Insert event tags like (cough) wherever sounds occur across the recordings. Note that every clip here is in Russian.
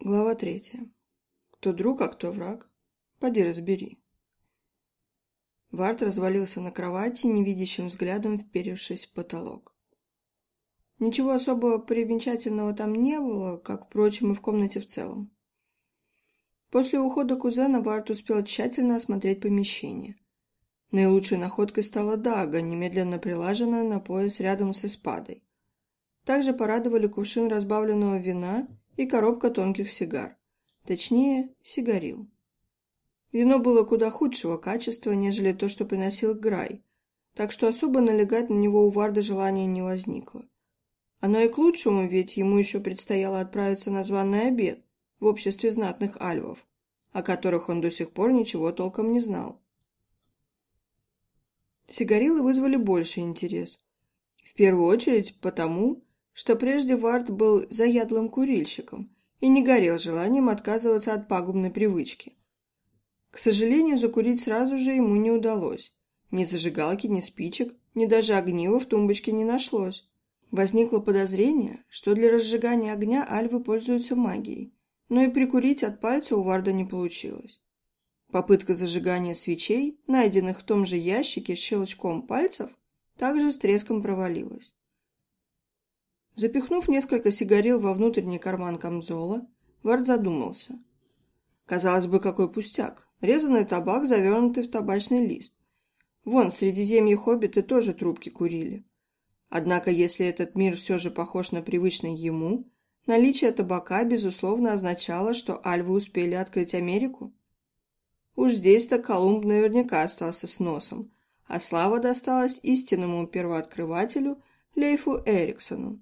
Глава третья. Кто друг, а кто враг? Поди разбери. Варт развалился на кровати, невидящим взглядом вперевшись в потолок. Ничего особого примечательного там не было, как, впрочем, и в комнате в целом. После ухода кузена Варт успел тщательно осмотреть помещение. Наилучшей находкой стала дага, немедленно прилаженная на пояс рядом с эспадой. Также порадовали кувшин разбавленного вина и коробка тонких сигар. Точнее, сигарил. Вино было куда худшего качества, нежели то, что приносил Грай, так что особо налегать на него у Варда желания не возникло. Оно и к лучшему, ведь ему еще предстояло отправиться на званый обед в обществе знатных альвов, о которых он до сих пор ничего толком не знал. Сигарилы вызвали больше интерес. В первую очередь потому, что прежде Вард был заядлым курильщиком и не горел желанием отказываться от пагубной привычки. К сожалению, закурить сразу же ему не удалось. Ни зажигалки, ни спичек, ни даже огнива в тумбочке не нашлось. Возникло подозрение, что для разжигания огня альвы пользуются магией, но и прикурить от пальца у Варда не получилось. Попытка зажигания свечей, найденных в том же ящике с щелчком пальцев, также с треском провалилась. Запихнув несколько сигарил во внутренний карман камзола, Вард задумался. Казалось бы, какой пустяк. Резанный табак, завернутый в табачный лист. Вон, среди земли хоббиты тоже трубки курили. Однако, если этот мир все же похож на привычный ему, наличие табака, безусловно, означало, что альвы успели открыть Америку. Уж здесь-то Колумб наверняка остался с носом, а слава досталась истинному первооткрывателю Лейфу Эриксону.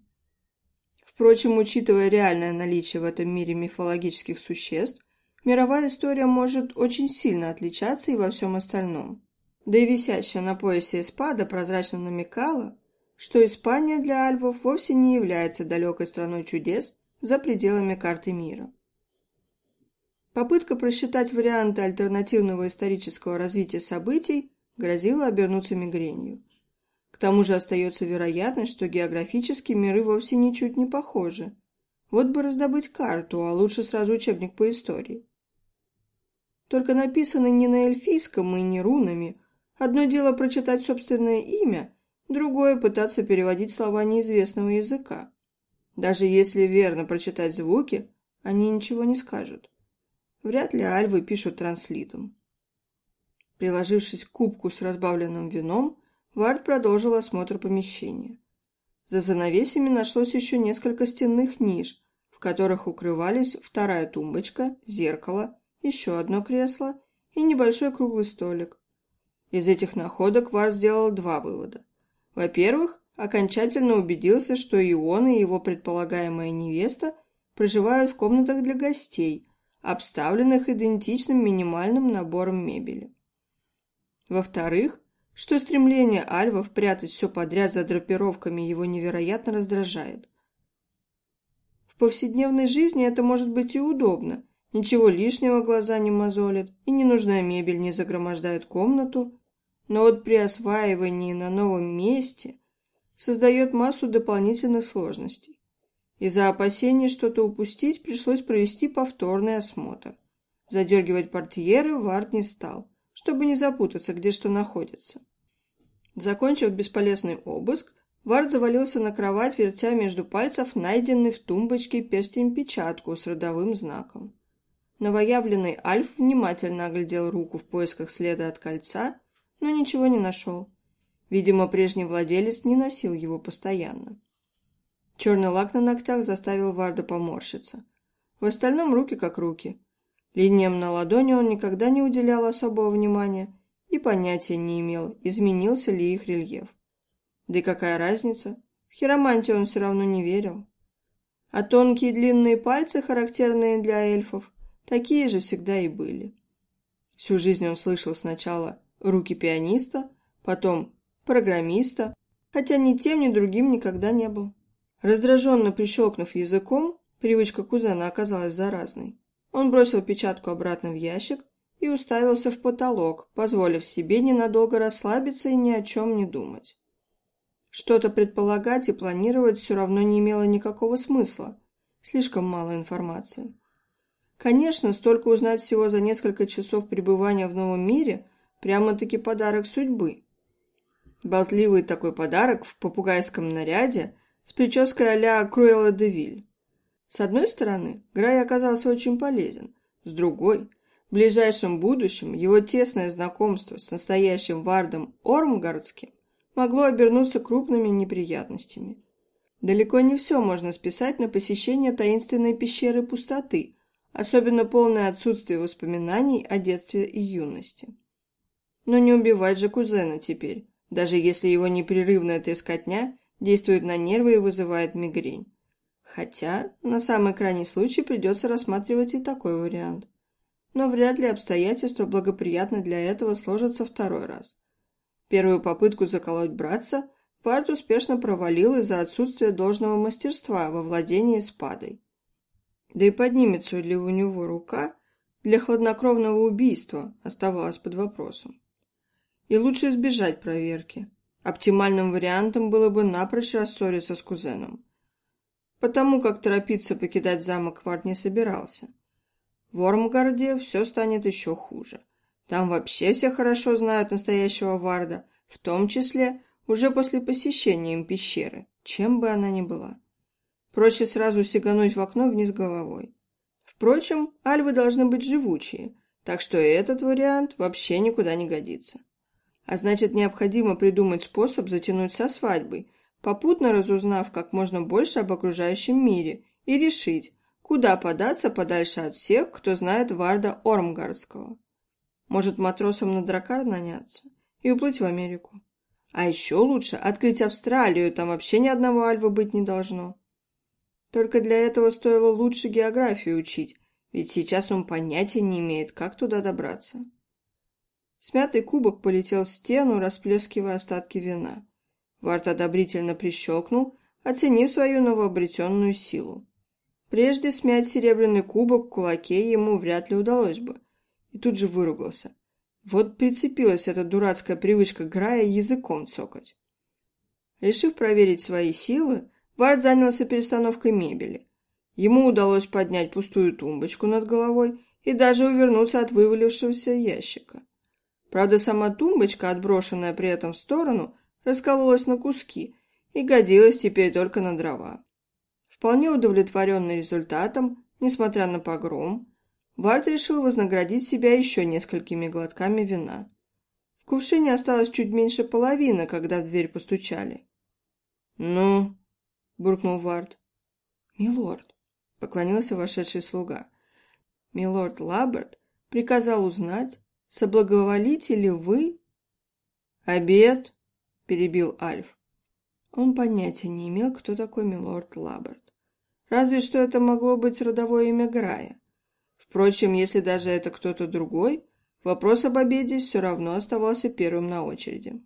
Впрочем, учитывая реальное наличие в этом мире мифологических существ, мировая история может очень сильно отличаться и во всем остальном. Да и висящая на поясе эспада прозрачно намекала, что Испания для альвов вовсе не является далекой страной чудес за пределами карты мира. Попытка просчитать варианты альтернативного исторического развития событий грозила обернуться мигренью. К тому же остается вероятность, что географически миры вовсе ничуть не похожи. Вот бы раздобыть карту, а лучше сразу учебник по истории. Только написанный не на эльфийском и не рунами. Одно дело прочитать собственное имя, другое – пытаться переводить слова неизвестного языка. Даже если верно прочитать звуки, они ничего не скажут. Вряд ли альвы пишут транслитом. Приложившись к кубку с разбавленным вином, Вард продолжил осмотр помещения. За занавесями нашлось еще несколько стенных ниш, в которых укрывались вторая тумбочка, зеркало, еще одно кресло и небольшой круглый столик. Из этих находок Вард сделал два вывода. Во-первых, окончательно убедился, что и он, и его предполагаемая невеста проживают в комнатах для гостей, обставленных идентичным минимальным набором мебели. Во-вторых, что стремление альвов прятать все подряд за драпировками его невероятно раздражает. В повседневной жизни это может быть и удобно. Ничего лишнего глаза не мозолит, и ненужная мебель не загромождает комнату. Но вот при осваивании на новом месте создает массу дополнительных сложностей. Из-за опасений что-то упустить пришлось провести повторный осмотр. Задергивать портьеры Вард не стал чтобы не запутаться, где что находится. Закончив бесполезный обыск, Вард завалился на кровать, вертя между пальцев найденный в тумбочке перстень-печатку с родовым знаком. Новоявленный Альф внимательно оглядел руку в поисках следа от кольца, но ничего не нашел. Видимо, прежний владелец не носил его постоянно. Черный лак на ногтях заставил Варда поморщиться. В остальном руки как руки. Линиям на ладони он никогда не уделял особого внимания и понятия не имел, изменился ли их рельеф. Да и какая разница? В хиромантию он все равно не верил. А тонкие длинные пальцы, характерные для эльфов, такие же всегда и были. Всю жизнь он слышал сначала «руки пианиста», потом «программиста», хотя ни тем, ни другим никогда не был. Раздраженно прищелкнув языком, привычка кузена оказалась заразной. Он бросил печатку обратно в ящик и уставился в потолок, позволив себе ненадолго расслабиться и ни о чем не думать. Что-то предполагать и планировать все равно не имело никакого смысла. Слишком мало информации. Конечно, столько узнать всего за несколько часов пребывания в новом мире – прямо-таки подарок судьбы. Болтливый такой подарок в попугайском наряде с прической а-ля Круэлла де Виль. С одной стороны, Грай оказался очень полезен, с другой – в ближайшем будущем его тесное знакомство с настоящим Вардом Ормгардским могло обернуться крупными неприятностями. Далеко не все можно списать на посещение таинственной пещеры пустоты, особенно полное отсутствие воспоминаний о детстве и юности. Но не убивать же кузена теперь, даже если его непрерывная трескотня действует на нервы и вызывает мигрень. Хотя, на самый крайний случай придется рассматривать и такой вариант. Но вряд ли обстоятельства благоприятно для этого сложатся второй раз. Первую попытку заколоть братца Парт успешно провалил из-за отсутствия должного мастерства во владении спадой. Да и поднимется ли у него рука для хладнокровного убийства оставалось под вопросом. И лучше избежать проверки. Оптимальным вариантом было бы напрочь рассориться с кузеном. Потому как торопиться покидать замок Вард не собирался. В Ормгарде все станет еще хуже. Там вообще все хорошо знают настоящего Варда, в том числе уже после посещения им пещеры, чем бы она ни была. Проще сразу сигануть в окно вниз головой. Впрочем, альвы должны быть живучие, так что и этот вариант вообще никуда не годится. А значит, необходимо придумать способ затянуть со свадьбой, попутно разузнав как можно больше об окружающем мире и решить, куда податься подальше от всех, кто знает Варда Ормгардского. Может, матросам на дракар наняться и уплыть в Америку. А еще лучше открыть Австралию, там вообще ни одного альва быть не должно. Только для этого стоило лучше географию учить, ведь сейчас он понятия не имеет, как туда добраться. Смятый кубок полетел в стену, расплескивая остатки вина. Варт одобрительно прищелкнул, оценив свою новообретенную силу. Прежде смять серебряный кубок в кулаке ему вряд ли удалось бы. И тут же выругался. Вот прицепилась эта дурацкая привычка Грая языком цокать. Решив проверить свои силы, Вард занялся перестановкой мебели. Ему удалось поднять пустую тумбочку над головой и даже увернуться от вывалившегося ящика. Правда, сама тумбочка, отброшенная при этом в сторону, раскололась на куски и годилась теперь только на дрова. Вполне удовлетворенный результатом, несмотря на погром, Вард решил вознаградить себя еще несколькими глотками вина. В кувшине осталось чуть меньше половины, когда в дверь постучали. «Ну?» — буркнул Вард. «Милорд», — поклонился вошедший слуга. «Милорд Лаберт приказал узнать, соблаговолите ли вы...» «Обед?» — перебил Альф. Он понятия не имел, кто такой милорд Лаберт. Разве что это могло быть родовое имя Грая. Впрочем, если даже это кто-то другой, вопрос об обеде все равно оставался первым на очереди.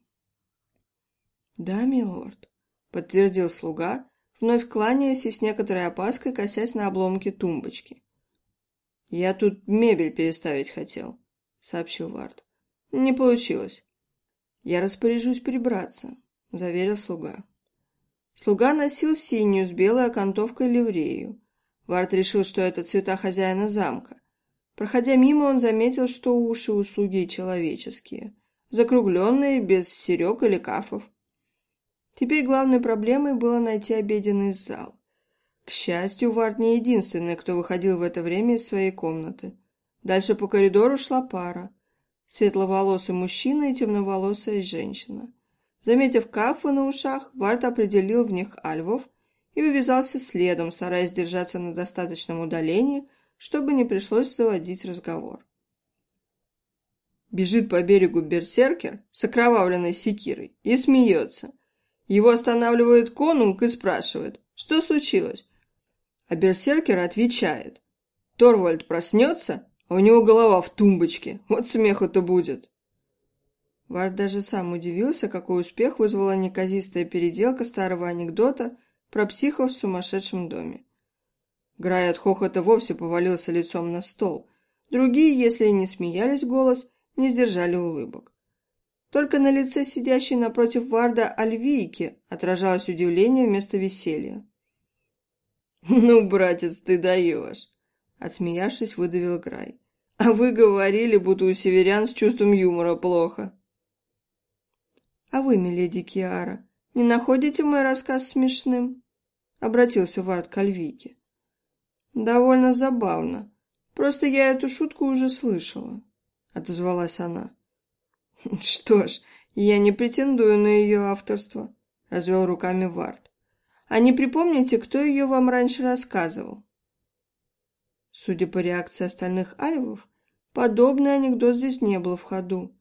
«Да, милорд», — подтвердил слуга, вновь кланяясь и с некоторой опаской косясь на обломки тумбочки. «Я тут мебель переставить хотел», — сообщил Вард. «Не получилось». «Я распоряжусь прибраться», — заверил слуга. Слуга носил синюю с белой окантовкой ливрею. Вард решил, что это цвета хозяина замка. Проходя мимо, он заметил, что уши у слуги человеческие, закругленные, без серег или кафов. Теперь главной проблемой было найти обеденный зал. К счастью, Вард не единственный, кто выходил в это время из своей комнаты. Дальше по коридору шла пара. Светловолосый мужчина и темноволосая женщина. Заметив кафы на ушах, Вард определил в них альвов и увязался следом, стараясь держаться на достаточном удалении, чтобы не пришлось заводить разговор. Бежит по берегу берсеркер с окровавленной секирой и смеется. Его останавливает конунг и спрашивает, что случилось. А берсеркер отвечает. Торвальд проснется, а у него голова в тумбочке. Вот смеху-то будет. Вард даже сам удивился, какой успех вызвала неказистая переделка старого анекдота про психов в сумасшедшем доме. Грай от хохота вовсе повалился лицом на стол. Другие, если и не смеялись голос, не сдержали улыбок. Только на лице сидящей напротив Варда Альвийки отражалось удивление вместо веселья. «Ну, братец, ты даешь!» — Отсмеявшись, выдавил Грай. «А вы говорили, будто у северян с чувством юмора плохо». «А вы, миледи Киара, не находите мой рассказ смешным?» Обратился Вард к Альвике. «Довольно забавно. Просто я эту шутку уже слышала», — отозвалась она. (laughs) «Что ж, я не претендую на ее авторство», — развел руками Вард. «А не припомните, кто ее вам раньше рассказывал?» Судя по реакции остальных альвов, подобный анекдот здесь не был в ходу,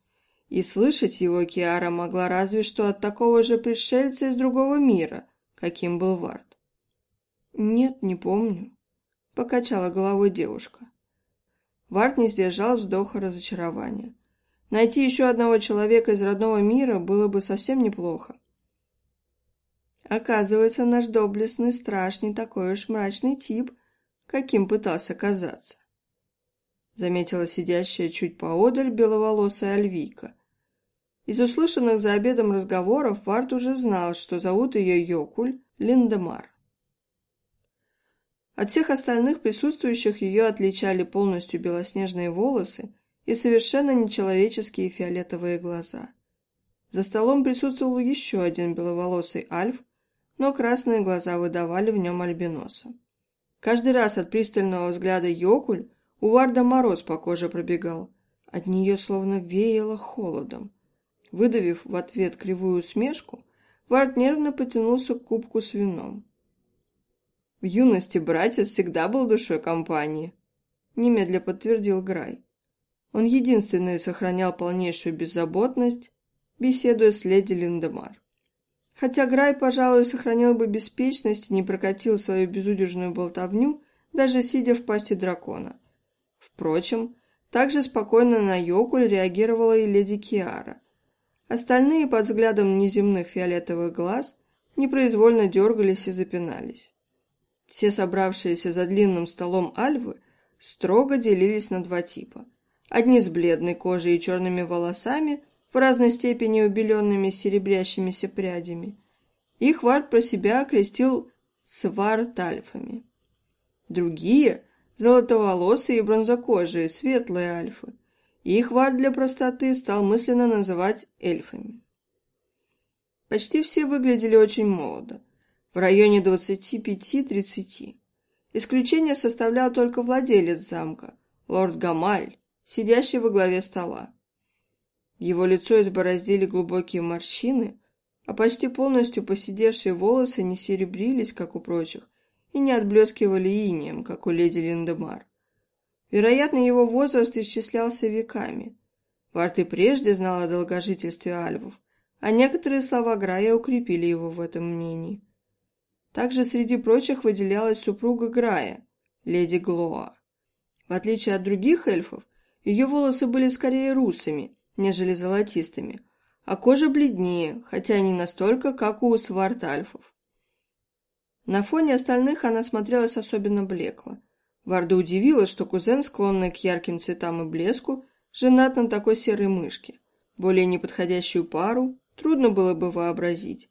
и слышать его Киара могла разве что от такого же пришельца из другого мира, каким был Вард. «Нет, не помню», — покачала головой девушка. Вард не сдержал вздоха разочарования. Найти еще одного человека из родного мира было бы совсем неплохо. Оказывается, наш доблестный страж не такой уж мрачный тип, каким пытался казаться. Заметила сидящая чуть поодаль беловолосая Альвика. Из услышанных за обедом разговоров Вард уже знал, что зовут ее Йокуль Линдемар. От всех остальных присутствующих ее отличали полностью белоснежные волосы и совершенно нечеловеческие фиолетовые глаза. За столом присутствовал еще один беловолосый альф, но красные глаза выдавали в нем альбиноса. Каждый раз от пристального взгляда Йокуль у Варда мороз по коже пробегал, от нее словно веяло холодом. Выдавив в ответ кривую усмешку, Вард нервно потянулся к кубку с вином. В юности братец всегда был душой компании, немедля подтвердил Грай. Он единственный сохранял полнейшую беззаботность, беседуя с леди Линдемар. Хотя Грай, пожалуй, сохранил бы беспечность и не прокатил свою безудержную болтовню, даже сидя в пасти дракона. Впрочем, также спокойно на Йокуль реагировала и леди Киара. Остальные под взглядом неземных фиолетовых глаз непроизвольно дергались и запинались. Все собравшиеся за длинным столом альвы строго делились на два типа – Одни с бледной кожей и черными волосами, в разной степени убеленными серебрящимися прядями. Их Вард про себя окрестил свартальфами. Другие – золотоволосые и бронзокожие, светлые альфы. Их Вард для простоты стал мысленно называть эльфами. Почти все выглядели очень молодо, в районе 25-30. Исключение составлял только владелец замка, лорд Гамаль, сидящий во главе стола. Его лицо избороздили глубокие морщины, а почти полностью посидевшие волосы не серебрились, как у прочих, и не отблескивали инием, как у леди Линдемар. Вероятно, его возраст исчислялся веками. Варт и прежде знал о долгожительстве альвов, а некоторые слова Грая укрепили его в этом мнении. Также среди прочих выделялась супруга Грая, леди Глоа. В отличие от других эльфов, ее волосы были скорее русыми, нежели золотистыми, а кожа бледнее, хотя не настолько, как у свартальфов. На фоне остальных она смотрелась особенно блекло. Варда удивила, что кузен, склонный к ярким цветам и блеску, женат на такой серой мышке. Более неподходящую пару трудно было бы вообразить.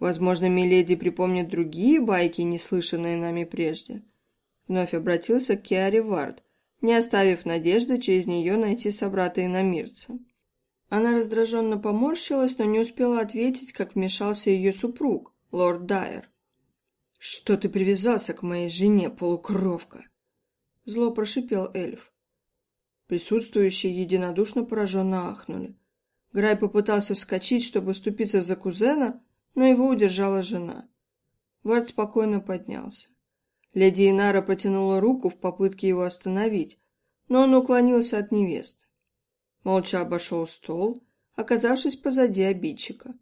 Возможно, Миледи припомнит другие байки, не слышанные нами прежде. Вновь обратился к Киаре Вард, не оставив надежды через нее найти собрата иномирца. Она раздраженно поморщилась, но не успела ответить, как вмешался ее супруг, лорд Дайер. «Что ты привязался к моей жене, полукровка?» Зло прошипел эльф. Присутствующие единодушно пораженно ахнули. Грай попытался вскочить, чтобы вступиться за кузена, но его удержала жена. Вард спокойно поднялся. Леди Инара протянула руку в попытке его остановить, но он уклонился от невесты. Молча обошел стол, оказавшись позади обидчика.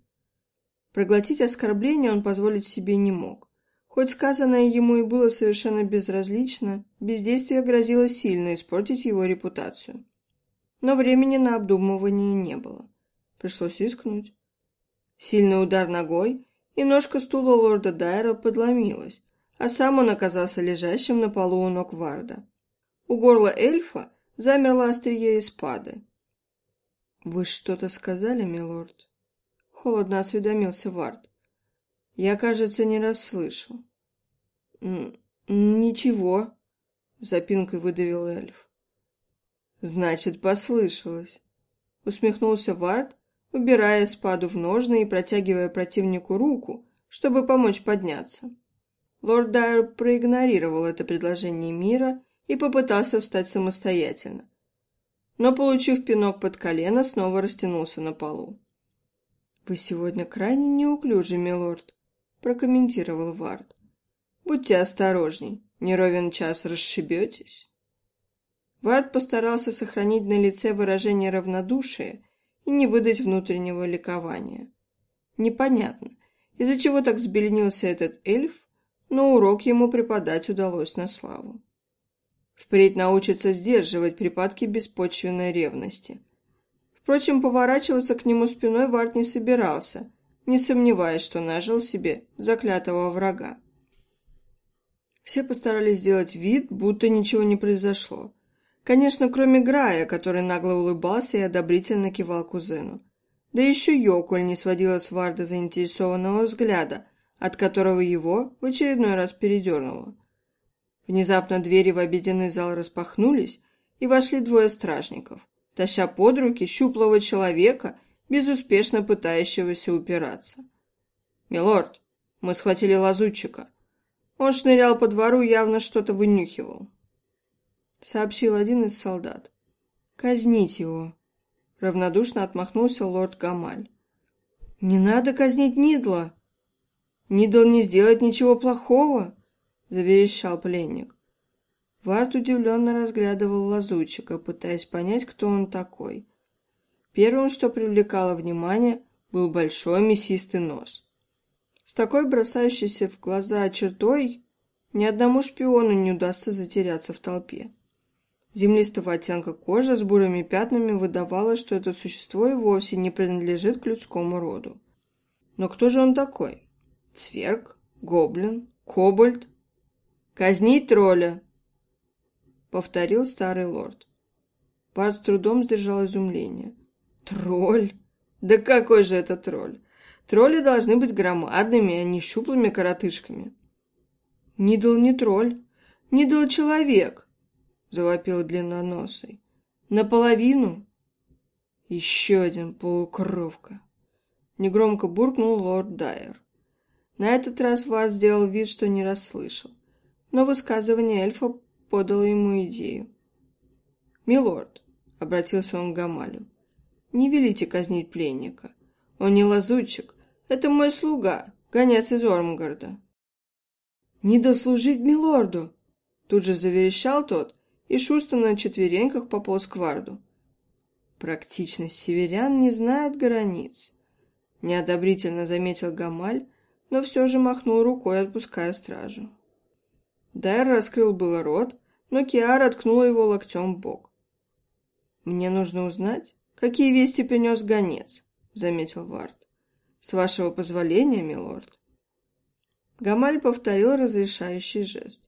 Проглотить оскорбление он позволить себе не мог. Хоть сказанное ему и было совершенно безразлично, бездействие грозило сильно испортить его репутацию. Но времени на обдумывание не было. Пришлось рискнуть. Сильный удар ногой, и ножка стула лорда Дайра подломилась, а сам он оказался лежащим на полу у ног Варда. У горла эльфа замерло острие испады. «Вы что-то сказали, милорд?» Холодно осведомился Вард. «Я, кажется, не расслышал». «Ничего», — запинкой выдавил эльф. «Значит, послышалось», — усмехнулся Вард, убирая спаду в ножны и протягивая противнику руку, чтобы помочь подняться. Лорд Дайер проигнорировал это предложение мира и попытался встать самостоятельно. Но, получив пинок под колено, снова растянулся на полу. «Вы сегодня крайне неуклюжи, милорд», — прокомментировал Вард. «Будьте осторожней, не ровен час расшибетесь». Вард постарался сохранить на лице выражение равнодушия и не выдать внутреннего ликования. Непонятно, из-за чего так взбеленился этот эльф, но урок ему преподать удалось на славу. Впредь научится сдерживать припадки беспочвенной ревности. Впрочем, поворачиваться к нему спиной Варт не собирался, не сомневаясь, что нажил себе заклятого врага. Все постарались сделать вид, будто ничего не произошло. Конечно, кроме Грая, который нагло улыбался и одобрительно кивал кузену. Да еще Йокуль не сводила с Варда заинтересованного взгляда, от которого его в очередной раз передернуло. Внезапно двери в обеденный зал распахнулись, и вошли двое стражников, таща под руки щуплого человека, безуспешно пытающегося упираться. «Милорд, мы схватили лазутчика. Он шнырял по двору, явно что-то вынюхивал», — сообщил один из солдат. «Казнить его», — равнодушно отмахнулся лорд Гамаль. «Не надо казнить Нидла!» «Нидл не сделает ничего плохого!» — заверещал пленник. Варт удивленно разглядывал лазутчика, пытаясь понять, кто он такой. Первым, что привлекало внимание, был большой мясистый нос. С такой бросающейся в глаза чертой ни одному шпиону не удастся затеряться в толпе. Землистого оттенка кожа с бурыми пятнами выдавала, что это существо и вовсе не принадлежит к людскому роду. Но кто же он такой? Цверг? Гоблин? Кобальт? «Казнить тролля!» — повторил старый лорд. Барт с трудом сдержал изумление. «Тролль? Да какой же это тролль? Тролли должны быть громадными, а не щуплыми коротышками». «Нидл не тролль, Нидл человек!» — завопил длинноносый. «Наполовину?» «Еще один полукровка!» Негромко буркнул лорд Дайер. На этот раз Вард сделал вид, что не расслышал но высказывание эльфа подало ему идею. «Милорд», — обратился он к Гамалю, — «не велите казнить пленника. Он не лазутчик, это мой слуга, гонец из Ормгарда». «Не дослужить милорду!» Тут же заверещал тот и шустро на четвереньках пополз к Варду. «Практичность северян не знает границ», — неодобрительно заметил Гамаль, но все же махнул рукой, отпуская стражу. Дайр раскрыл было рот, но Киара ткнула его локтем в бок. «Мне нужно узнать, какие вести принес гонец», — заметил Вард. «С вашего позволения, милорд». Гамаль повторил разрешающий жест.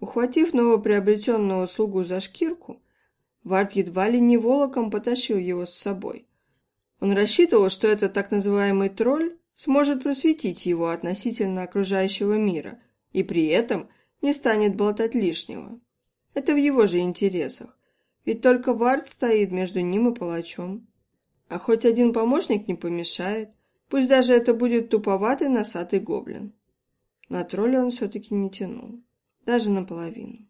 Ухватив новоприобретенного слугу за шкирку, Вард едва ли не волоком потащил его с собой. Он рассчитывал, что этот так называемый тролль сможет просветить его относительно окружающего мира и при этом не станет болтать лишнего. Это в его же интересах, ведь только Вард стоит между ним и палачом. А хоть один помощник не помешает, пусть даже это будет туповатый носатый гоблин. На тролля он все-таки не тянул, даже наполовину.